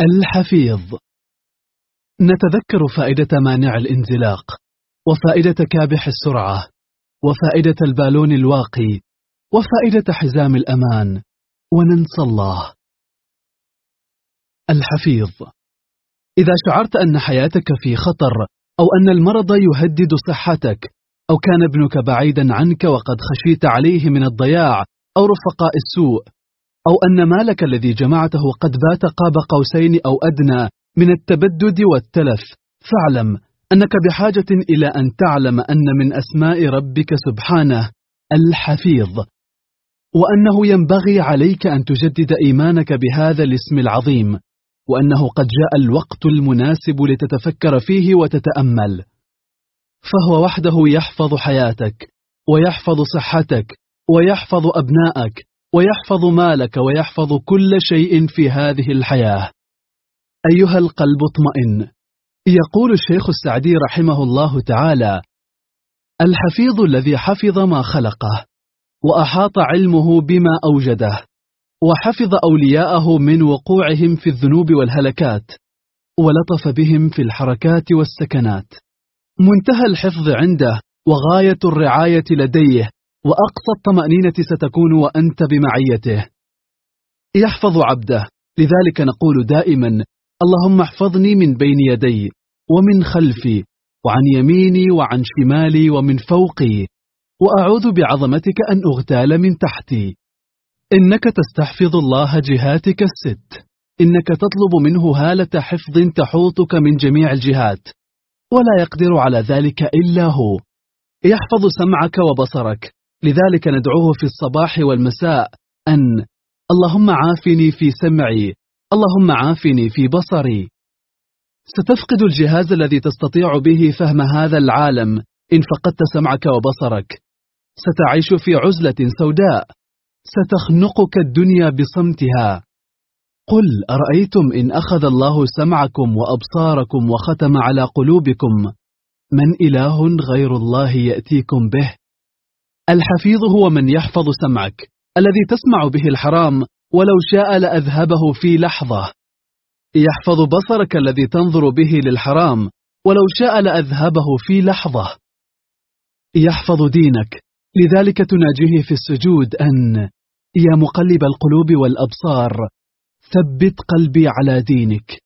الحفيظ. نتذكر فائدة مانع الانزلاق وفائدة كابح السرعة وفائدة البالون الواقي وفائدة حزام الأمان وننسى الله. الحفيظ. إذا شعرت أن حياتك في خطر أو أن المرض يهدد صحتك أو كان ابنك بعيدا عنك وقد خشيت عليه من الضياع أو رفقاء السوء أو أن مالك الذي جمعته قد بات قاب قوسين أو أدنى من التبدد والتلف. فاعلم أنك بحاجة إلى أن تعلم أن من أسماء ربك سبحانه الحفيظ وأنه ينبغي عليك أن تجدد إيمانك بهذا الاسم العظيم وأنه قد جاء الوقت المناسب لتتفكر فيه وتتأمل. فهو وحده يحفظ حياتك ويحفظ صحتك ويحفظ أبنائك ويحفظ مالك ويحفظ كل شيء في هذه الحياة. أيها القلب اطمئن. يقول الشيخ السعدي رحمه الله تعالى الحفيظ الذي حفظ ما خلقه وأحاط علمه بما أوجده وحفظ أولياءه من وقوعهم في الذنوب والهلكات ولطف بهم في الحركات والسكنات. منتهى الحفظ عنده وغاية الرعاية لديه وأقصى الطمأنينة ستكون وأنت بمعيته. يحفظ عبده. لذلك نقول دائما اللهم احفظني من بين يدي ومن خلفي وعن يميني وعن شمالي ومن فوقي وأعوذ بعظمتك أن أغتال من تحتي. إنك تستحفظ الله جهاتك الست. إنك تطلب منه هالة حفظ تحوطك من جميع الجهات. ولا يقدر على ذلك إلا هو. يحفظ سمعك وبصرك. لذلك ندعوه في الصباح والمساء أن اللهم عافني في سمعي اللهم عافني في بصري. ستفقد الجهاز الذي تستطيع به فهم هذا العالم إن فقدت سمعك وبصرك. ستعيش في عزلة سوداء. ستخنقك الدنيا بصمتها. قل أرأيتم إن أخذ الله سمعكم وأبصاركم وختم على قلوبكم؟ من إله غير الله يأتيكم به؟ الحفيظ هو من يحفظ سمعك الذي تسمع به الحرام ولو شاء لأذهبه في لحظة. يحفظ بصرك الذي تنظر به للحرام ولو شاء لأذهبه في لحظة. يحفظ دينك لذلك تناجيه في السجود أن يا مقلب القلوب والأبصار ثبت قلبي على دينك.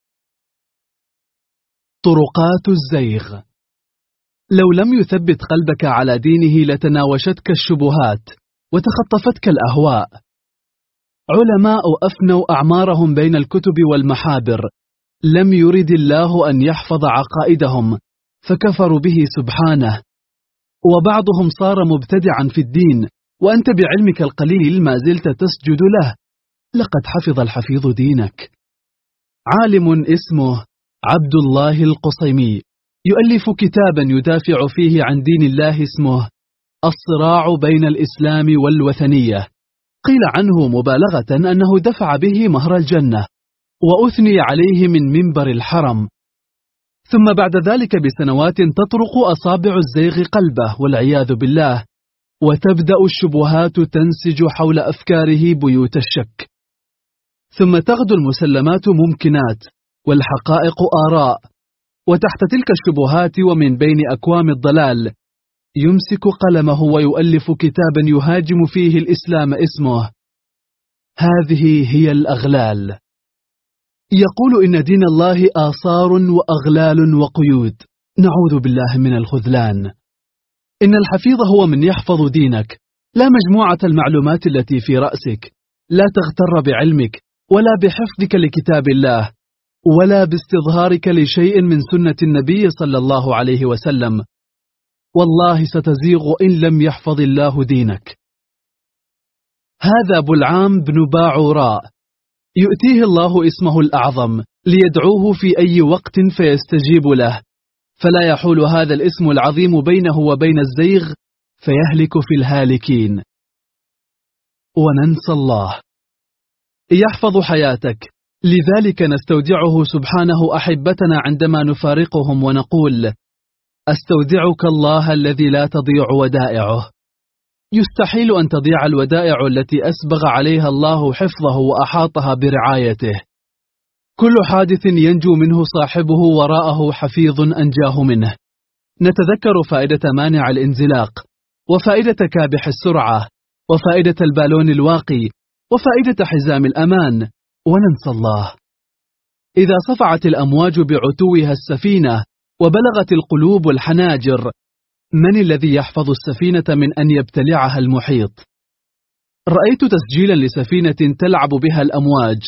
طرقات الزيغ. لو لم يثبت قلبك على دينه لتناوشتك الشبهات وتخطفتك الأهواء. علماء أفنوا أعمارهم بين الكتب والمحابر. لم يرد الله أن يحفظ عقائدهم فكفروا به سبحانه. وبعضهم صار مبتدعا في الدين وأنت بعلمك القليل ما زلت تسجد له. لقد حفظ الحفيظ دينك. عالم اسمه عبد الله القصيمي. يؤلف كتابا يدافع فيه عن دين الله اسمه الصراع بين الإسلام والوثنية. قيل عنه مبالغة أنه دفع به مهر الجنة وأثني عليه من منبر الحرم. ثم بعد ذلك بسنوات تطرق أصابع الزيغ قلبه والعياذ بالله وتبدأ الشبهات تنسج حول أفكاره بيوت الشك. ثم تغدو المسلمات ممكنات والحقائق آراء وتحت تلك الشبهات ومن بين أكوام الضلال يمسك قلمه ويؤلف كتابا يهاجم فيه الإسلام اسمه. هذه هي الأغلال. يقول إن دين الله آثار وأغلال وقيود. نعوذ بالله من الخذلان. إن الحفيظ هو من يحفظ دينك. لا مجموعة المعلومات التي في رأسك. لا تغتر بعلمك ولا بحفظك لكتاب الله. ولا باستظهارك لشيء من سنة النبي صلى الله عليه وسلم. والله ستزيغ إن لم يحفظ الله دينك. هذا بلعام بن باعوراء. يؤتيه الله اسمه الأعظم ليدعوه في أي وقت فيستجيب له. فلا يحول هذا الاسم العظيم بينه وبين الزيغ فيهلك في الهالكين. وننسى الله. يحفظ حياتك. لذلك نستودعه سبحانه أحبتنا عندما نفارقهم ونقول أستودعك الله الذي لا تضيع ودائعه. يستحيل أن تضيع الودائع التي أسبغ عليها الله حفظه وأحاطها برعايته. كل حادث ينجو منه صاحبه وراءه حفيظ أنجاه منه. نتذكر فائدة مانع الانزلاق وفائدة كابح السرعة وفائدة البالون الواقي وفائدة حزام الأمان وننسى الله. إذا صفعت الأمواج بعتوها السفينة وبلغت القلوب الحناجر من الذي يحفظ السفينة من أن يبتلعها المحيط؟ رأيت تسجيلا لسفينة تلعب بها الأمواج.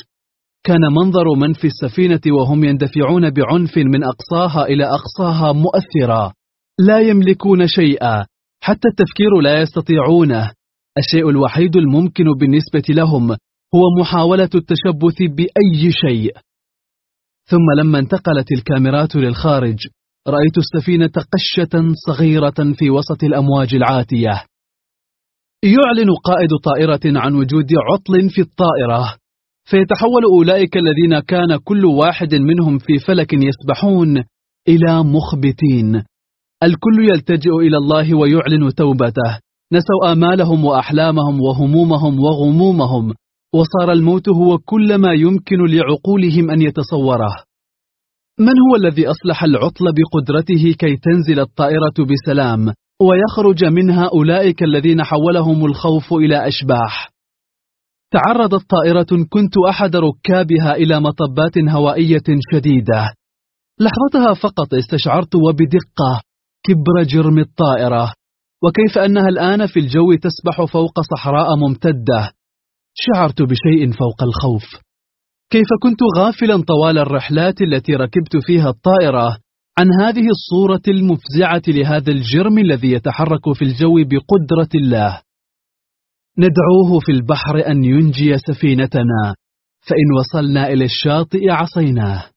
كان منظر من في السفينة وهم يندفعون بعنف من أقصاها إلى أقصاها مؤثرا لا يملكون شيئا حتى التفكير لا يستطيعونه. الشيء الوحيد الممكن بالنسبة لهم هو محاولة التشبث بأي شيء. ثم لما انتقلت الكاميرات للخارج رأيت السفينة قشة صغيرة في وسط الأمواج العاتية. يعلن قائد طائرة عن وجود عطل في الطائرة. فيتحول أولئك الذين كان كل واحد منهم في فلك يسبحون إلى مخبتين. الكل يلتجئ إلى الله ويعلن توبته. نسوا آمالهم وأحلامهم وهمومهم وغمومهم. وصار الموت هو كل ما يمكن لعقولهم أن يتصوره. من هو الذي أصلح العطل بقدرته كي تنزل الطائرة بسلام ويخرج منها أولئك الذين حولهم الخوف إلى أشباح؟ تعرضت طائرة كنت أحد ركابها إلى مطبات هوائية شديدة. لحظتها فقط استشعرت وبدقة كبر جرم الطائرة. وكيف أنها الآن في الجو تسبح فوق صحراء ممتدة. شعرت بشيء فوق الخوف. كيف كنت غافلا طوال الرحلات التي ركبت فيها الطائرة؟ عن هذه الصورة المفزعة لهذا الجرم الذي يتحرك في الجو بقدرة الله. ندعوه في البحر أن ينجي سفينتنا. فإن وصلنا إلى الشاطئ عصيناه.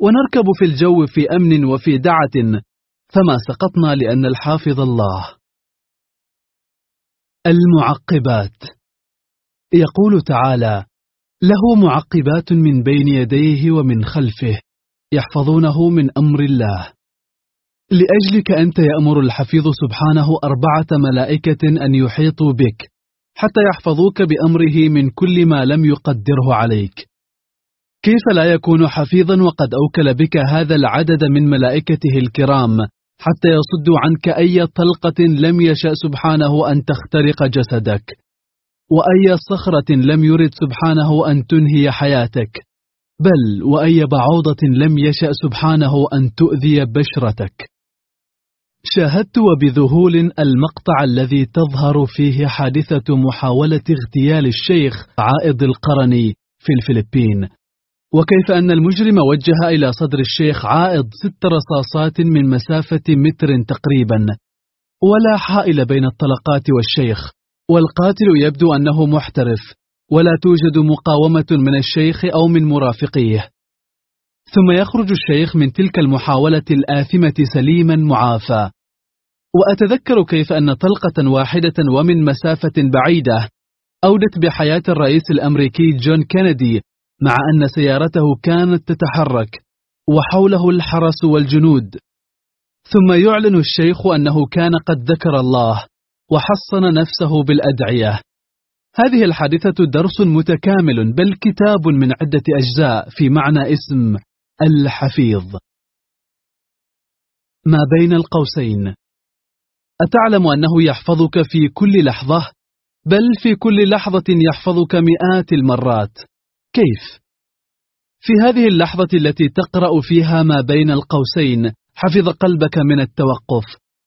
ونركب في الجو في أمن وفي دعة. فما سقطنا لأن الحافظ الله. المعقبات. يقول تعالى له معقبات من بين يديه ومن خلفه يحفظونه من أمر الله. لأجلك أنت يأمر الحفيظ سبحانه أربعة ملائكة أن يحيطوا بك حتى يحفظوك بأمره من كل ما لم يقدره عليك. كيف لا يكون حفيظا وقد أوكل بك هذا العدد من ملائكته الكرام حتى يصدوا عنك أي طلقة لم يشأ سبحانه أن تخترق جسدك؟ وأي صخرة لم يرد سبحانه أن تنهي حياتك بل وأي بعوضة لم يشأ سبحانه أن تؤذي بشرتك. شاهدت وبذهول المقطع الذي تظهر فيه حادثة محاولة اغتيال الشيخ عائض القرني في الفلبين. وكيف أن المجرم وجه إلى صدر الشيخ عائض ست رصاصات من مسافة متر تقريبا. ولا حائل بين الطلقات والشيخ. والقاتل يبدو أنه محترف ولا توجد مقاومة من الشيخ أو من مرافقيه. ثم يخرج الشيخ من تلك المحاولة الآثمة سليما معافى. وأتذكر كيف أن طلقة واحدة ومن مسافة بعيدة أودت بحياة الرئيس الأمريكي جون كينيدي مع أن سيارته كانت تتحرك وحوله الحرس والجنود. ثم يعلن الشيخ أنه كان قد ذكر الله. وحصن نفسه بالأدعية. هذه الحادثة درس متكامل بل كتاب من عدة أجزاء في معنى اسم الحفيظ. ما بين القوسين. أتعلم أنه يحفظك في كل لحظة بل في كل لحظة يحفظك مئات المرات. كيف؟ في هذه اللحظة التي تقرأ فيها ما بين القوسين حفظ قلبك من التوقف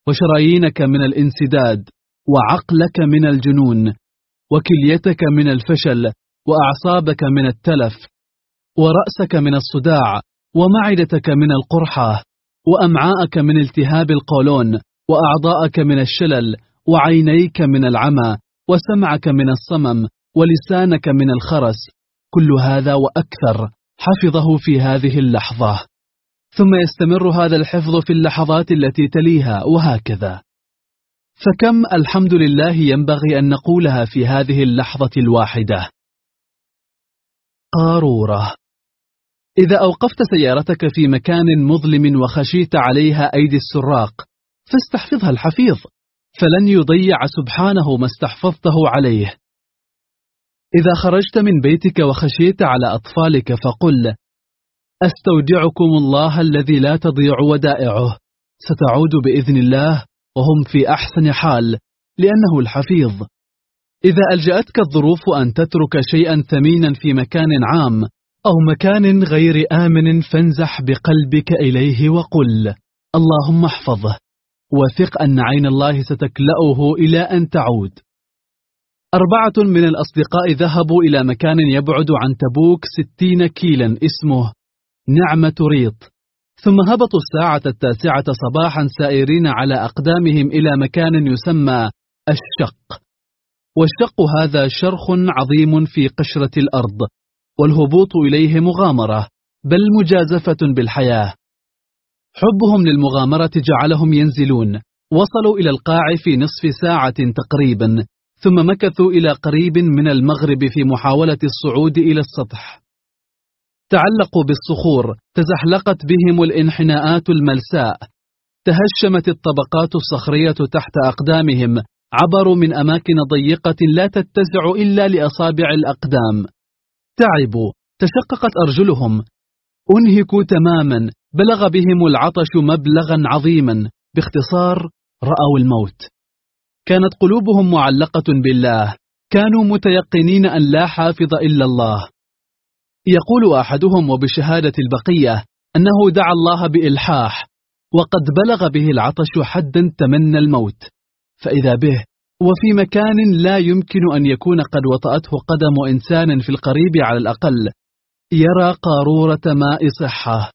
وشرايينك من الانسداد. وعقلك من الجنون وكليتك من الفشل وأعصابك من التلف ورأسك من الصداع ومعدتك من القرحة وأمعاءك من التهاب القولون وأعضاءك من الشلل وعينيك من العمى وسمعك من الصمم ولسانك من الخرس كل هذا وأكثر حفظه في هذه اللحظة. ثم يستمر هذا الحفظ في اللحظات التي تليها وهكذا. فكم الحمد لله ينبغي أن نقولها في هذه اللحظة الواحدة؟ قارورة إذا أوقفت سيارتك في مكان مظلم وخشيت عليها أيدي السراق فاستحفظها الحفيظ فلن يضيع سبحانه ما استحفظته عليه. إذا خرجت من بيتك وخشيت على أطفالك فقل أستودعكم الله الذي لا تضيع ودائعه ستعود بإذن الله؟ وهم في أحسن حال لأنه الحفيظ. إذا ألجأتك الظروف أن تترك شيئا ثمينا في مكان عام أو مكان غير آمن فانزح بقلبك إليه وقل اللهم احفظه وثق أن عين الله ستكلأه إلى أن تعود. أربعة من الأصدقاء ذهبوا إلى مكان يبعد عن تبوك ستين كيلا اسمه نعمة ريط. ثم هبطوا الساعة التاسعة صباحا سائرين على أقدامهم إلى مكان يسمى الشق. والشق هذا شرخ عظيم في قشرة الأرض والهبوط إليه مغامرة بل مجازفة بالحياة. حبهم للمغامرة جعلهم ينزلون وصلوا إلى القاع في نصف ساعة تقريبا ثم مكثوا إلى قريب من المغرب في محاولة الصعود إلى السطح. تعلقوا بالصخور تزحلقت بهم الانحناءات الملساء. تهشمت الطبقات الصخرية تحت أقدامهم. عبروا من أماكن ضيقة لا تتسع إلا لأصابع الأقدام. تعبوا. تشققت أرجلهم. أنهكوا تماما. بلغ بهم العطش مبلغا عظيما. باختصار رأوا الموت. كانت قلوبهم معلقة بالله. كانوا متيقنين أن لا حافظ إلا الله. يقول أحدهم وبشهادة البقية أنه دعا الله بإلحاح وقد بلغ به العطش حدا تمنى الموت. فإذا به وفي مكان لا يمكن أن يكون قد وطأته قدم إنسان في القريب على الأقل يرى قارورة ماء صحة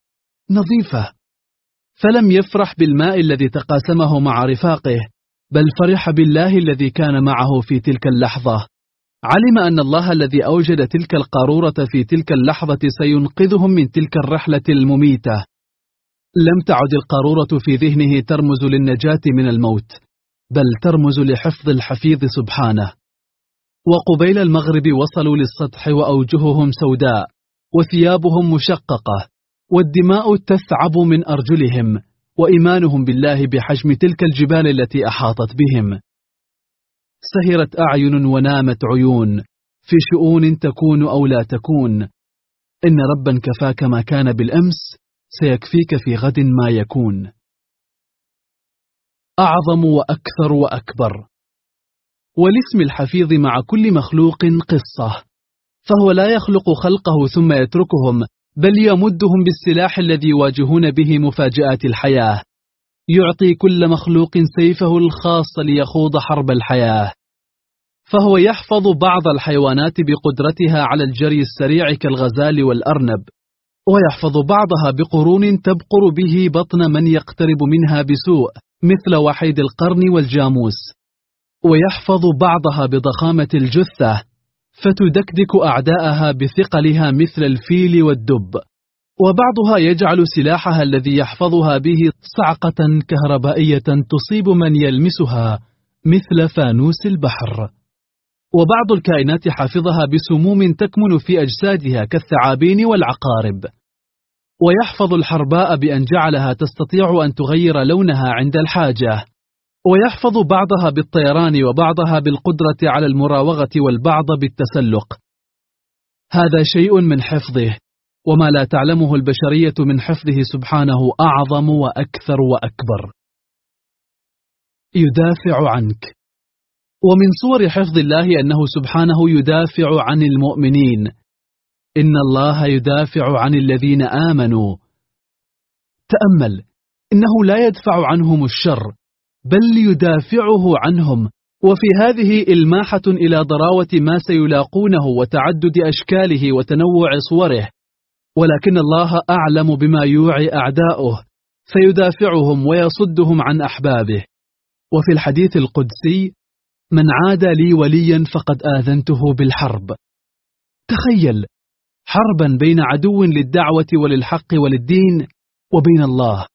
نظيفة. فلم يفرح بالماء الذي تقاسمه مع رفاقه بل فرح بالله الذي كان معه في تلك اللحظة. علم أن الله الذي أوجد تلك القارورة في تلك اللحظة سينقذهم من تلك الرحلة المميتة. لم تعد القارورة في ذهنه ترمز للنجاة من الموت بل ترمز لحفظ الحفيظ سبحانه. وقبيل المغرب وصلوا للسطح وأوجههم سوداء وثيابهم مشققة والدماء تثعب من أرجلهم وإيمانهم بالله بحجم تلك الجبال التي أحاطت بهم. سهرت أعين ونامت عيون. في شؤون تكون أو لا تكون. إن ربا كفاك ما كان بالأمس سيكفيك في غد ما يكون. أعظم وأكثر وأكبر. والاسم الحفيظ مع كل مخلوق قصة. فهو لا يخلق خلقه ثم يتركهم بل يمدهم بالسلاح الذي يواجهون به مفاجآت الحياة. يعطي كل مخلوق سيفه الخاص ليخوض حرب الحياة. فهو يحفظ بعض الحيوانات بقدرتها على الجري السريع كالغزال والأرنب ويحفظ بعضها بقرون تبقر به بطن من يقترب منها بسوء مثل وحيد القرن والجاموس. ويحفظ بعضها بضخامة الجثة فتدكدك أعداءها بثقلها مثل الفيل والدب. وبعضها يجعل سلاحها الذي يحفظها به صعقة كهربائية تصيب من يلمسها مثل فانوس البحر. وبعض الكائنات حافظها بسموم تكمن في أجسادها كالثعابين والعقارب. ويحفظ الحرباء بأن جعلها تستطيع أن تغير لونها عند الحاجة. ويحفظ بعضها بالطيران وبعضها بالقدرة على المراوغة والبعض بالتسلق. هذا شيء من حفظه وما لا تعلمه البشرية من حفظه سبحانه أعظم وأكثر وأكبر. يدافع عنك. ومن صور حفظ الله أنه سبحانه يدافع عن المؤمنين. إن الله يدافع عن الذين آمنوا. تأمل. إنه لا يدفع عنهم الشر بل يدافعه عنهم. وفي هذه إلماحة إلى ضراوة ما سيلاقونه وتعدد أشكاله وتنوع صوره. ولكن الله أعلم بما يوعي أعداؤه فيدافعهم ويصدهم عن أحبابه. وفي الحديث القدسي من عاد لي وليا فقد آذنته بالحرب. تخيل حربا بين عدو للدعوة وللحق وللدين وبين الله.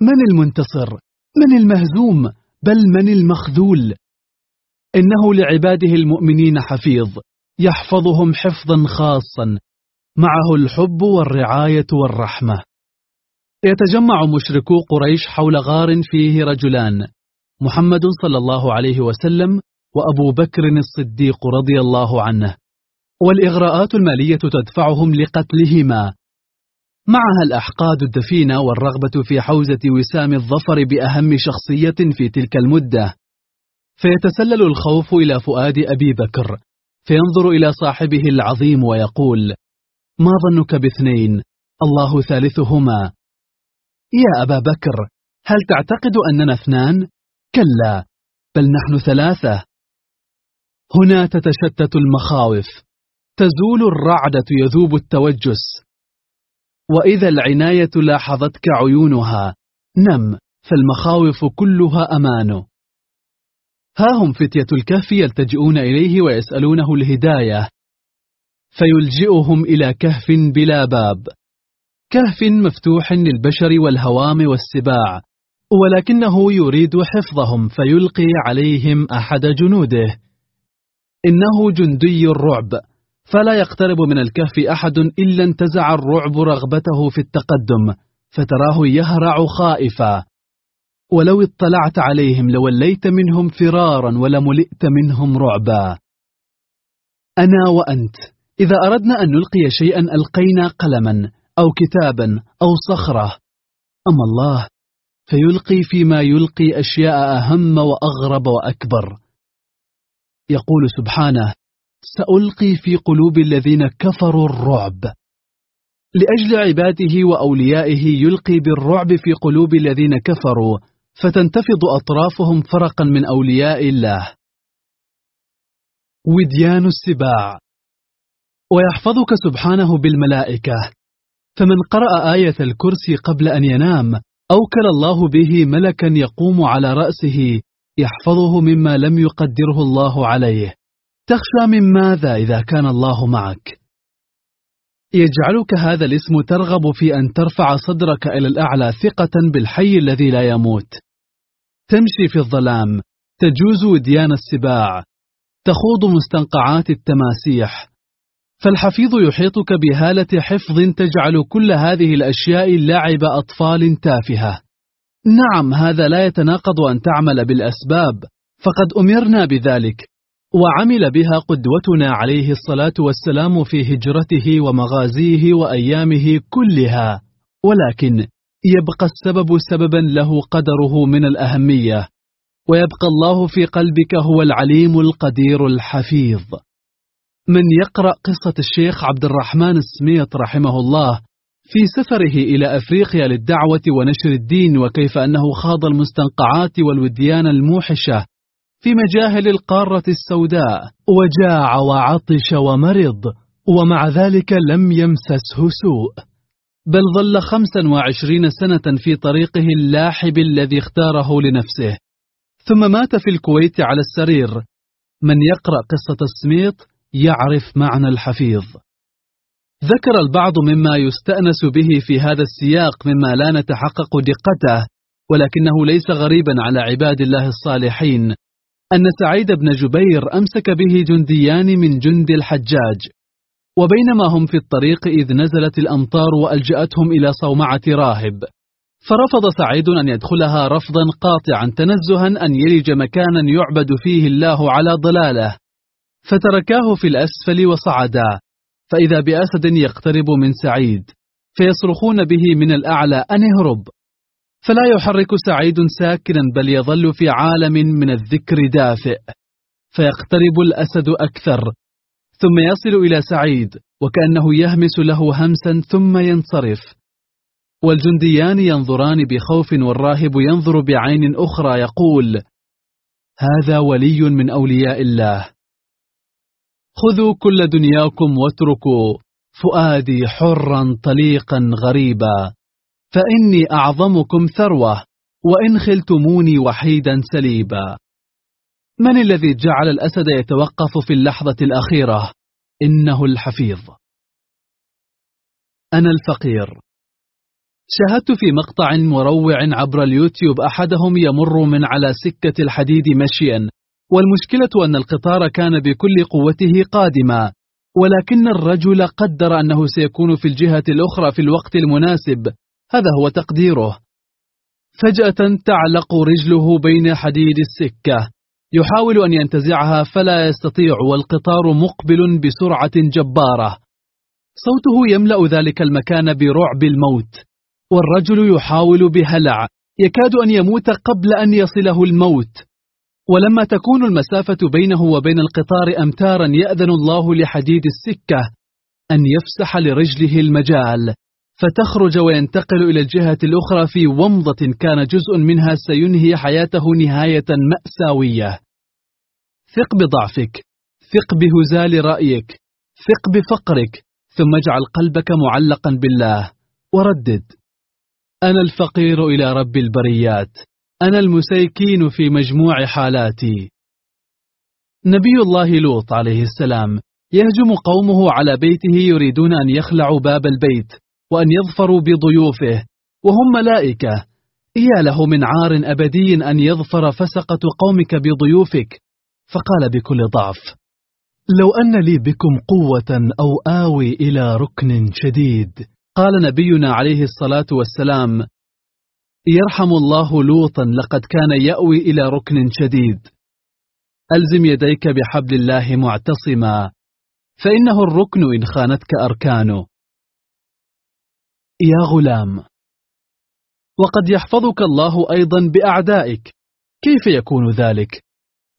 من المنتصر؟ من المهزوم؟ بل من المخذول. إنه لعباده المؤمنين حفيظ يحفظهم حفظا خاصا. معه الحب والرعاية والرحمة. يتجمع مشركو قريش حول غار فيه رجلان. محمد صلى الله عليه وسلم وأبو بكر الصديق رضي الله عنه. والإغراءات المالية تدفعهم لقتلهما. معها الأحقاد الدفينة والرغبة في حوزة وسام الظفر بأهم شخصية في تلك المدة. فيتسلل الخوف إلى فؤاد أبي بكر. فينظر إلى صاحبه العظيم ويقول ما ظنك باثنين؟ الله ثالثهما. يا أبا بكر هل تعتقد أننا اثنان؟ كلا بل نحن ثلاثة. هنا تتشتت المخاوف. تزول الرعدة يذوب التوجس. وإذا العناية لاحظتك عيونها نم فالمخاوف كلها أمان ها هم فتية الكهف يلتجئون إليه ويسألونه الهداية. فيلجئهم إلى كهف بلا باب. كهف مفتوح للبشر والهوام والسباع. ولكنه يريد حفظهم فيلقي عليهم أحد جنوده. إنه جندي الرعب. فلا يقترب من الكهف أحد إلا انتزع الرعب رغبته في التقدم فتراه يهرع خائفا. ولو اطلعت عليهم لوليت منهم فرارا ولملئت منهم رعبا. أنا وأنت إذا أردنا أن نلقي شيئا ألقينا قلما أو كتابا أو صخرة. أما الله فيلقي فيما يلقي أشياء أهم وأغرب وأكبر. يقول سبحانه سألقي في قلوب الذين كفروا الرعب. لأجل عباده وأوليائه يلقي بالرعب في قلوب الذين كفروا فتنتفض أطرافهم فرقا من أولياء الله. وديان السباع. ويحفظك سبحانه بالملائكة. فمن قرأ آية الكرسي قبل أن ينام أوكل الله به ملكا يقوم على رأسه يحفظه مما لم يقدره الله عليه. تخشى من ماذا إذا كان الله معك؟ يجعلك هذا الاسم ترغب في أن ترفع صدرك إلى الأعلى ثقة بالحي الذي لا يموت. تمشي في الظلام تجوز وديان السباع تخوض مستنقعات التماسيح. فالحفيظ يحيطك بهالة حفظ تجعل كل هذه الأشياء لعب أطفال تافهة. نعم هذا لا يتناقض أن تعمل بالأسباب فقد أمرنا بذلك وعمل بها قدوتنا عليه الصلاة والسلام في هجرته ومغازيه وأيامه كلها ولكن يبقى السبب سببا له قدره من الأهمية ويبقى الله في قلبك هو العليم القدير الحفيظ. من يقرأ قصة الشيخ عبد الرحمن السميط رحمه الله في سفره إلى أفريقيا للدعوة ونشر الدين وكيف أنه خاض المستنقعات والوديان الموحشة في مجاهل القارة السوداء. وجاع وعطش ومرض ومع ذلك لم يمسسه سوء. بل ظل خمسا وعشرين سنة في طريقه اللاحب الذي اختاره لنفسه. ثم مات في الكويت على السرير. من يقرأ قصة السميط يعرف معنى الحفيظ. ذكر البعض مما يستأنس به في هذا السياق مما لا نتحقق دقته ولكنه ليس غريبا على عباد الله الصالحين. أن سعيد بن جبير أمسك به جنديان من جند الحجاج. وبينما هم في الطريق إذ نزلت الأمطار وألجأتهم إلى صومعة راهب. فرفض سعيد أن يدخلها رفضا قاطعا تنزها أن يلج مكانا يعبد فيه الله على ضلاله. فتركاه في الأسفل وصعدا. فإذا بأسد يقترب من سعيد فيصرخون به من الأعلى أن اهرب! فلا يحرك سعيد ساكنا بل يظل في عالم من الذكر دافئ فيقترب الأسد أكثر ثم يصل إلى سعيد وكأنه يهمس له همسا ثم ينصرف. والجنديان ينظران بخوف والراهب ينظر بعين أخرى يقول هذا ولي من أولياء الله. خذوا كل دنياكم واتركوا فؤادي حرا طليقا غريبا. فإني أعظمكم ثروة وإن خلتموني وحيدا سليبا. من الذي جعل الأسد يتوقف في اللحظة الأخيرة؟ إنه الحفيظ. أنا الفقير. شاهدت في مقطع مروع عبر اليوتيوب أحدهم يمر من على سكة الحديد مشيا. والمشكلة أن القطار كان بكل قوته قادما ولكن الرجل قدر أنه سيكون في الجهة الأخرى في الوقت المناسب هذا هو تقديره. فجأة تعلق رجله بين حديد السكة يحاول أن ينتزعها فلا يستطيع والقطار مقبل بسرعة جبارة. صوته يملأ ذلك المكان برعب الموت والرجل يحاول بهلع يكاد أن يموت قبل أن يصله الموت. ولما تكون المسافة بينه وبين القطار أمتارا يأذن الله لحديد السكة أن يفسح لرجله المجال فتخرج وينتقل إلى الجهة الأخرى في ومضة كان جزء منها سينهي حياته نهاية مأساوية. ثق بضعفك ثق بهزال رأيك ثق بفقرك ثم اجعل قلبك معلقا بالله وردد. أنا الفقير إلى رب البريات. أنا المسيكين في مجموع حالاتي. نبي الله لوط عليه السلام يهجم قومه على بيته يريدون أن يخلعوا باب البيت وأن يظفروا بضيوفه وهم ملائكة. يا له من عار أبدي أن يظفر فسقة قومك بضيوفك فقال بكل ضعف. لو أن لي بكم قوة أو آوي إلى ركن شديد قال نبينا عليه الصلاة والسلام يرحم الله لوطا لقد كان يأوي إلى ركن شديد. ألزم يديك بحبل الله معتصما فإنه الركن إن خانتك أركانه. يا غلام وقد يحفظك الله أيضا بأعدائك. كيف يكون ذلك؟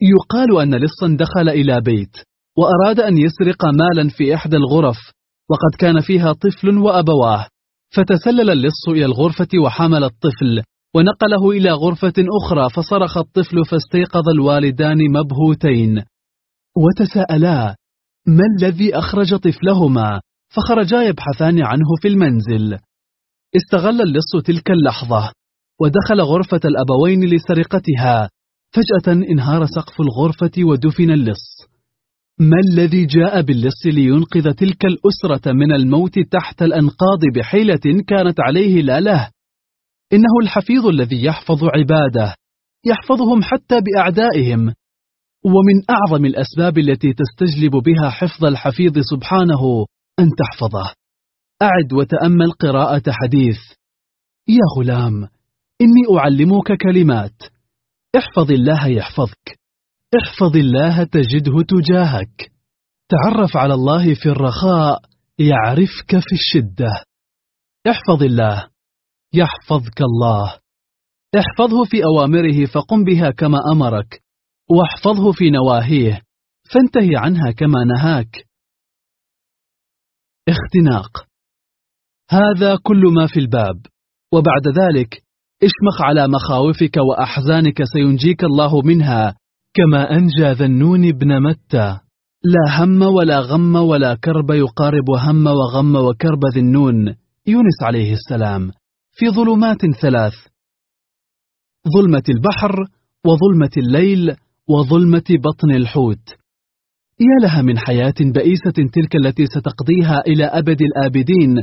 يقال أن لصا دخل إلى بيت وأراد أن يسرق مالا في إحدى الغرف وقد كان فيها طفل وأبواه. فتسلل اللص إلى الغرفة وحمل الطفل ونقله إلى غرفة أخرى فصرخ الطفل فاستيقظ الوالدان مبهوتين. وتساءلا ما الذي أخرج طفلهما؟ فخرجا يبحثان عنه في المنزل. استغل اللص تلك اللحظة ودخل غرفة الأبوين لسرقتها فجأة انهار سقف الغرفة ودفن اللص. ما الذي جاء باللص لينقذ تلك الأسرة من الموت تحت الأنقاض بحيلة كانت عليه لا له؟ إنه الحفيظ الذي يحفظ عباده يحفظهم حتى بأعدائهم. ومن أعظم الأسباب التي تستجلب بها حفظ الحفيظ سبحانه أن تحفظه. أعد وتأمل قراءة حديث. يا غلام إني أعلمك كلمات. احفظ الله يحفظك. احفظ الله تجده تجاهك. تعرف على الله في الرخاء يعرفك في الشدة. احفظ الله. يحفظك الله. احفظه في أوامره فقم بها كما أمرك واحفظه في نواهيه فانتهي عنها كما نهاك. اختناق. هذا كل ما في الباب. وبعد ذلك اشمخ على مخاوفك وأحزانك سينجيك الله منها. كما أنجى ذنون بن متى. لا هم ولا غم ولا كرب يقارب هم وغم وكرب ذنون يونس عليه السلام في ظلمات ثلاث ظلمة البحر وظلمة الليل وظلمة بطن الحوت. يا لها من حياة بئيسة تلك التي ستقضيها إلى أبد الآبدين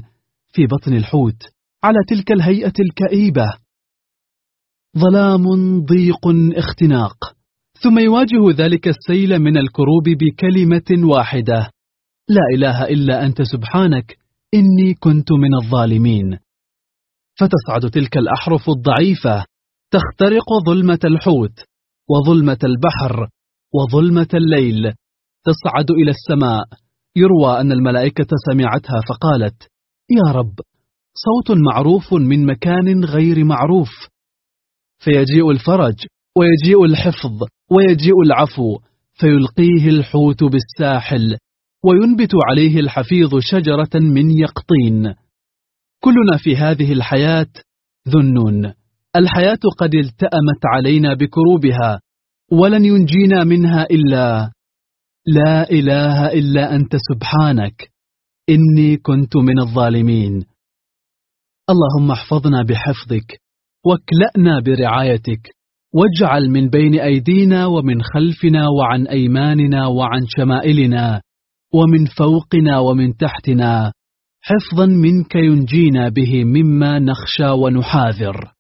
في بطن الحوت على تلك الهيئة الكئيبة. ظلام ضيق اختناق. ثم يواجه ذلك السيل من الكروب بكلمة واحدة. لا إله إلا أنت سبحانك إني كنت من الظالمين. فتصعد تلك الأحرف الضعيفة تخترق ظلمة الحوت وظلمة البحر وظلمة الليل. تصعد إلى السماء يروى أن الملائكة سمعتها فقالت يا رب صوت معروف من مكان غير معروف. فيجيء الفرج ويجيء الحفظ ويجيء العفو فيلقيه الحوت بالساحل وينبت عليه الحفيظ شجرة من يقطين. كلنا في هذه الحياة ذنون. الحياة قد التأمت علينا بكروبها ولن ينجينا منها إلا. لا إله إلا أنت سبحانك إني كنت من الظالمين. اللهم احفظنا بحفظك واكلأنا برعايتك واجعل من بين أيدينا ومن خلفنا وعن أيماننا وعن شمائلنا ومن فوقنا ومن تحتنا حفظا منك ينجينا به مما نخشى ونحاذر.